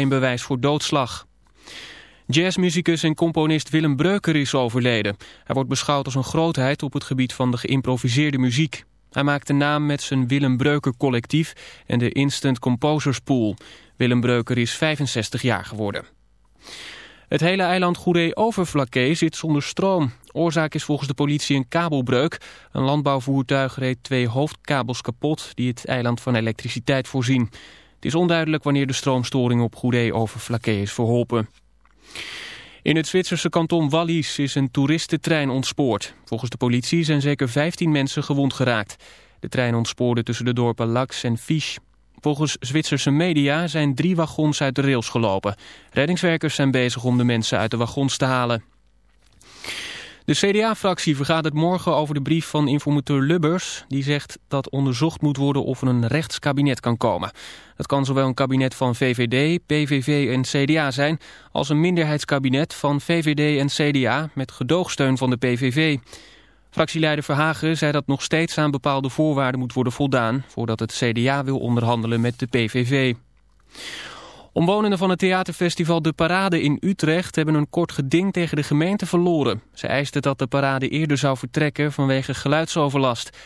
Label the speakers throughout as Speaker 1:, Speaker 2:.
Speaker 1: geen bewijs voor doodslag. Jazzmuzikus en componist Willem Breuker is overleden. Hij wordt beschouwd als een grootheid op het gebied van de geïmproviseerde muziek. Hij maakte naam met zijn Willem Breuker collectief en de Instant Composers Pool. Willem Breuker is 65 jaar geworden. Het hele eiland Goeree-Overflakkee zit zonder stroom. Oorzaak is volgens de politie een kabelbreuk. Een landbouwvoertuig reed twee hoofdkabels kapot die het eiland van elektriciteit voorzien. Het is onduidelijk wanneer de stroomstoring op Goeree-Overflakkee is verholpen. In het Zwitserse kanton Wallis is een toeristentrein ontspoord. Volgens de politie zijn zeker 15 mensen gewond geraakt. De trein ontspoorde tussen de dorpen Lax en Fiche. Volgens Zwitserse media zijn drie wagons uit de rails gelopen. Reddingswerkers zijn bezig om de mensen uit de wagons te halen. De CDA-fractie vergadert morgen over de brief van informateur Lubbers... die zegt dat onderzocht moet worden of er een rechtskabinet kan komen. Dat kan zowel een kabinet van VVD, PVV en CDA zijn... als een minderheidskabinet van VVD en CDA met gedoogsteun van de PVV. Fractieleider Verhagen zei dat nog steeds aan bepaalde voorwaarden moet worden voldaan... voordat het CDA wil onderhandelen met de PVV. Omwonenden van het theaterfestival De Parade in Utrecht hebben een kort geding tegen de gemeente verloren. Ze eisten dat de parade eerder zou vertrekken vanwege geluidsoverlast.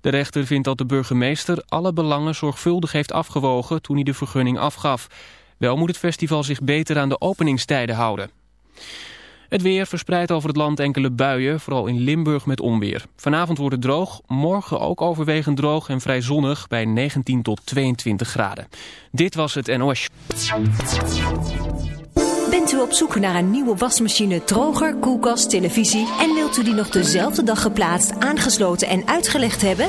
Speaker 1: De rechter vindt dat de burgemeester alle belangen zorgvuldig heeft afgewogen toen hij de vergunning afgaf. Wel moet het festival zich beter aan de openingstijden houden. Het weer verspreidt over het land enkele buien, vooral in Limburg met onweer. Vanavond wordt het droog, morgen ook overwegend droog en vrij zonnig bij 19 tot 22 graden. Dit was het NOS.
Speaker 2: Bent u op zoek naar een nieuwe wasmachine, droger, koelkast, televisie... en wilt u die nog dezelfde dag geplaatst, aangesloten en uitgelegd hebben?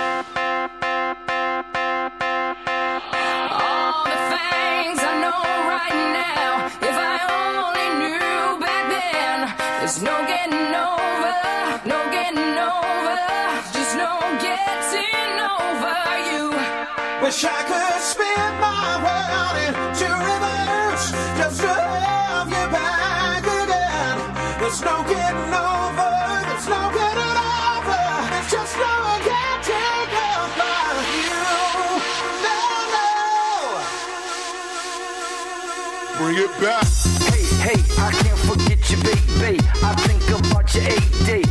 Speaker 3: Wish I could spin my world into reverse just to have you back again. There's no getting over, there's no getting over, there's just no getting over you. No, no. Bring it back.
Speaker 4: Hey, hey, I can't forget you, baby. I think about your AD.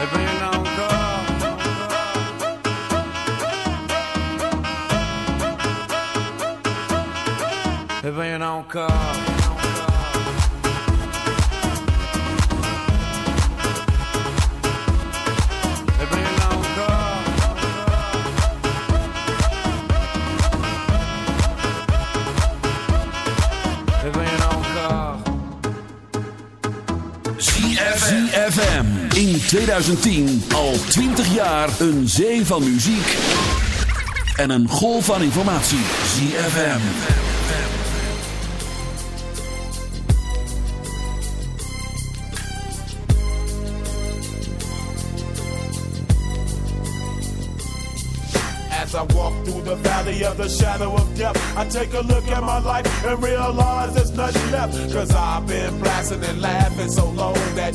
Speaker 5: Even on
Speaker 6: nou 2010 al 20 jaar een zee van muziek en een golf van informatie. ZFM.
Speaker 7: As I walk through the valley of the shadow of death, I take a look at my life and realize there's nothing left. Cause I've been blasting and laughing so long that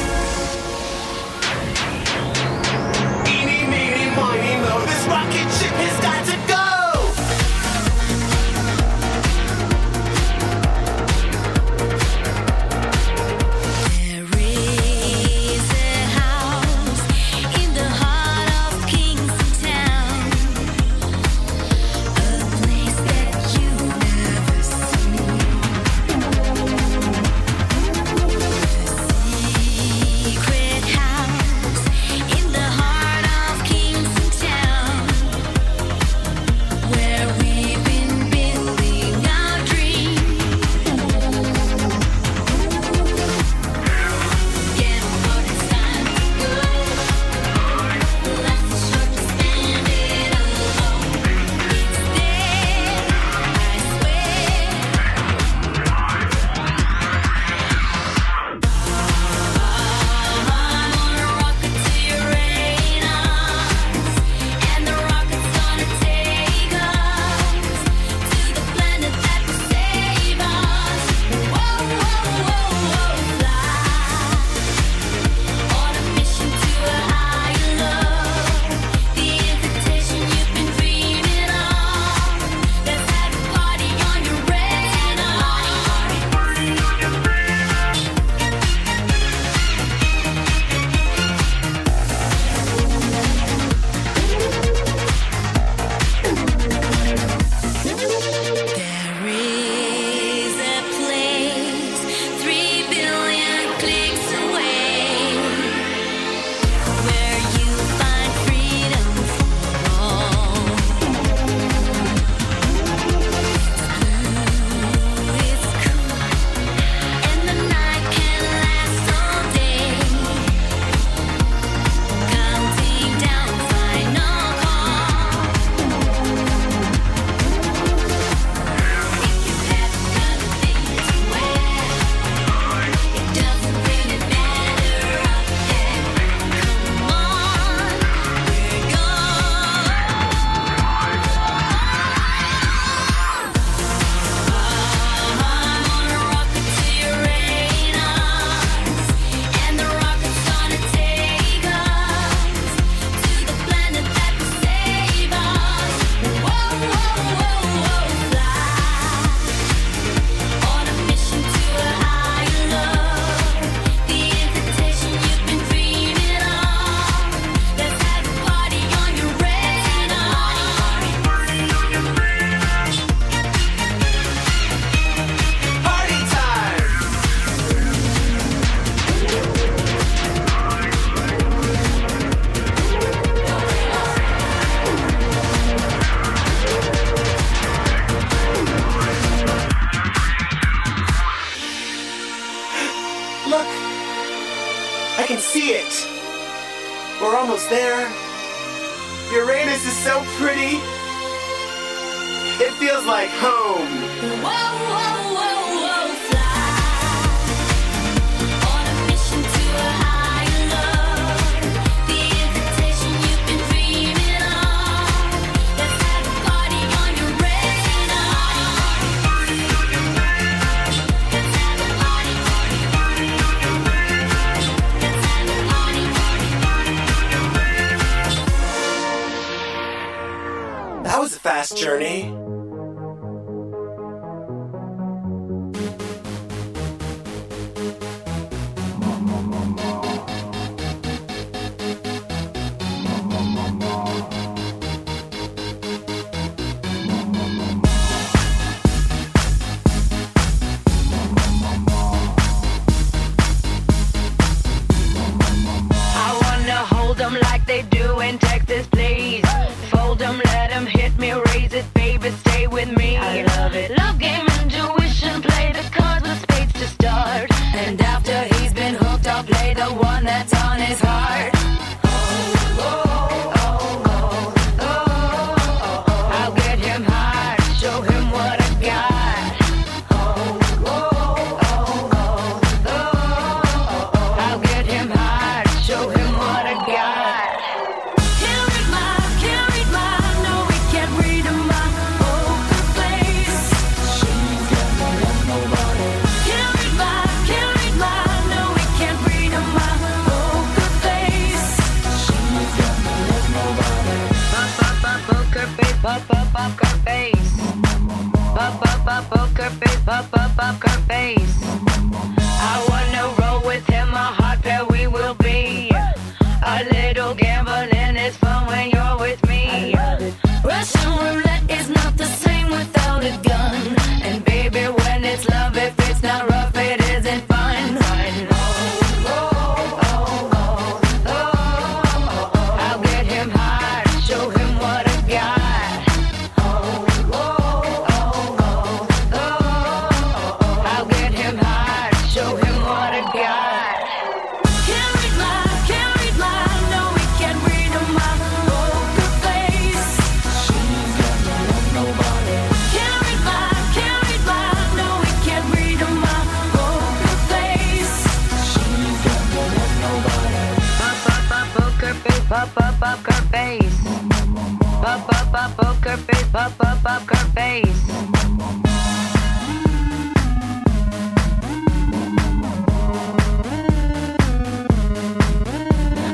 Speaker 8: Up, up, up her face. Up, up, up, up her face. Up, up, up her face.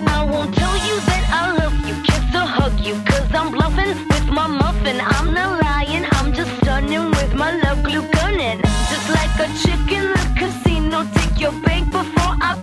Speaker 8: I won't tell you that I love you, kiss or hug you, I'm bluffing with my muffin. I'm not lying, I'm just stunning with my love glue gunning. Just like a chicken in the casino, take your bank before I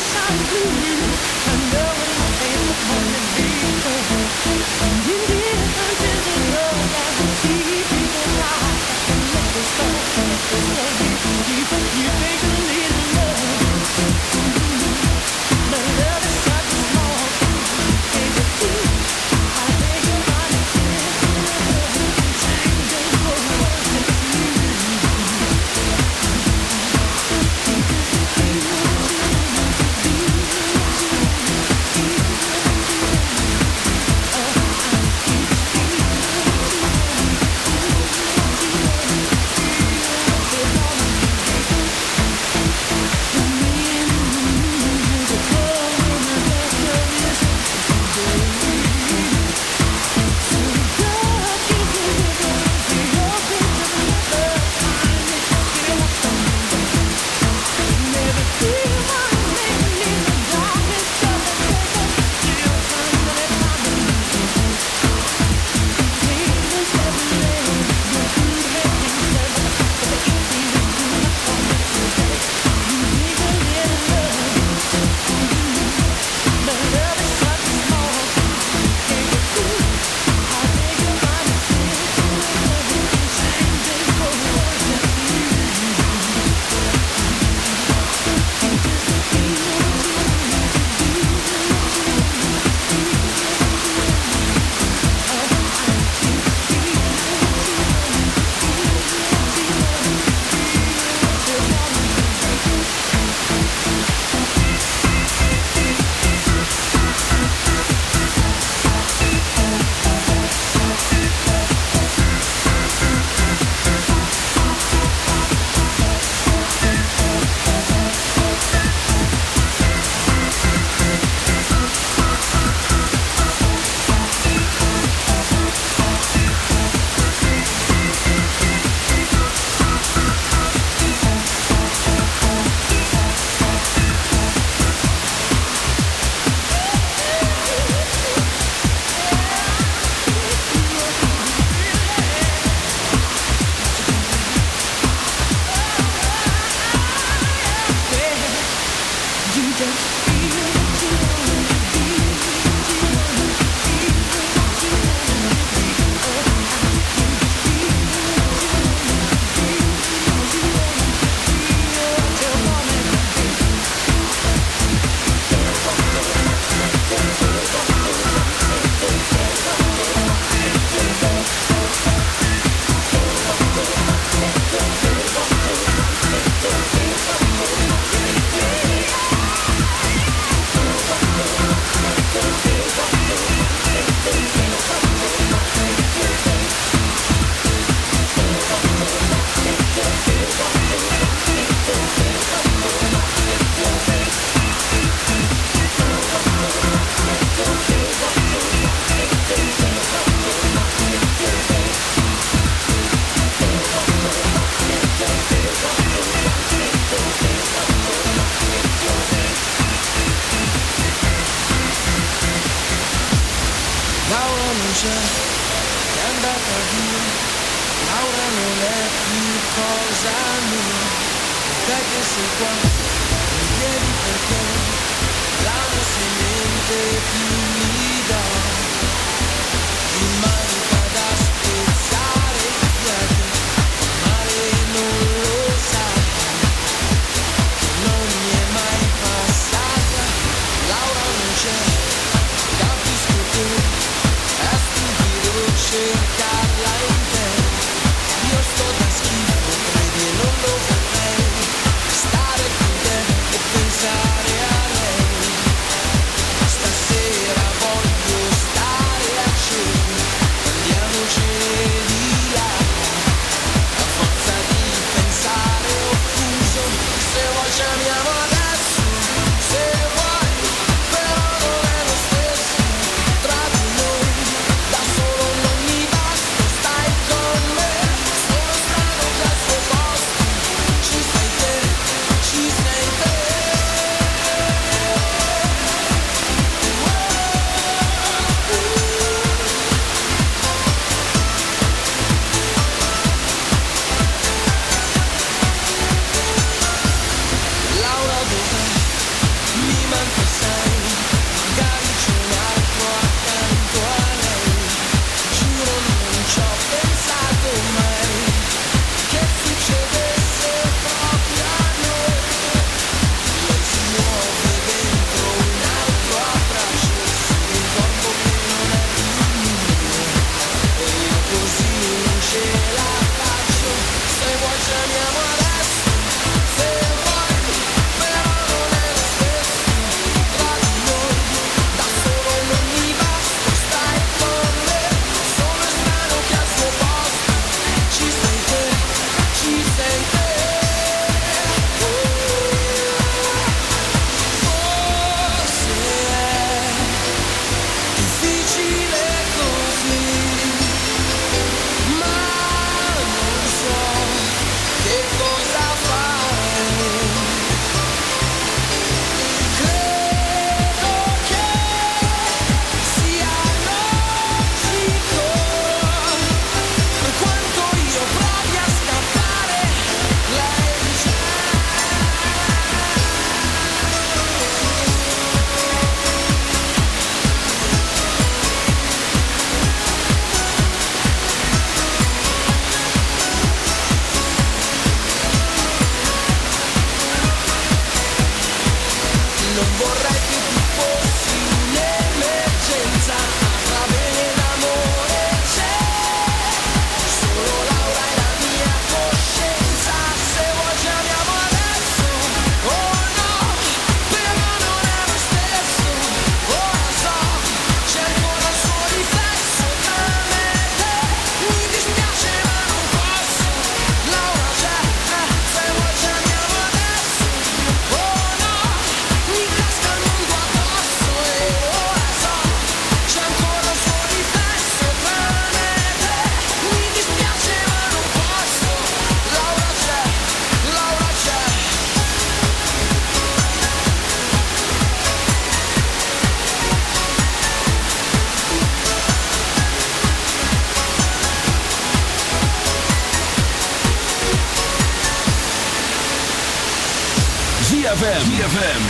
Speaker 8: inside you.
Speaker 9: C'è, è andata via. Laura non è più cosa mia. Te che sei qua, mi chiedi perché. L'amo se niente più should
Speaker 6: die like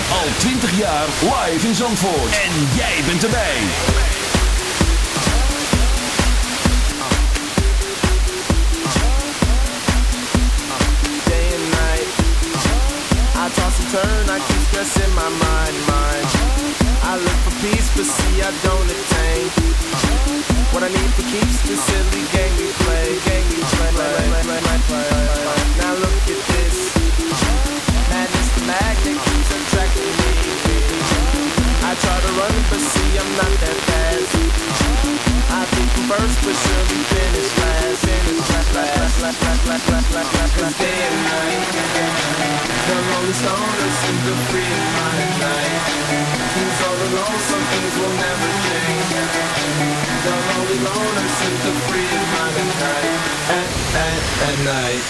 Speaker 6: Al 20 jaar live in Zandvoort. En jij bent erbij.
Speaker 10: day and night. I toss and turn, I keep stressing my mind, mind. I look for peace, but see I don't attain. What I need for keeps the silly game we play, game we play. Now try to run, but see I'm not that fast. I think first, but surely finish last. Finish last, last, last, last, last, last, last, last, last. Day and night, the Rolling Stones seem to free in my night. Who's all alone? Some things will never change. The Rolling Loners seem to free in my night. At, at, at night.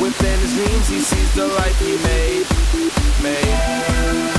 Speaker 10: Within his dreams, he sees the life he made. Made.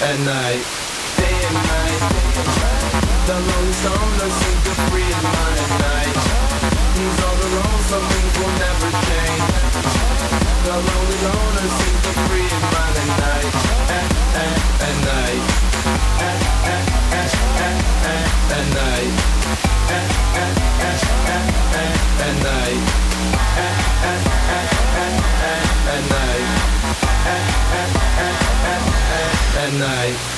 Speaker 10: At, night, day and night. The lonely stoner seems to free his mind at night. He's all alone, some things will never change. The lonely loner seems to free his mind at night. At, at, at night. At, at, at, at, at, at night. At, night.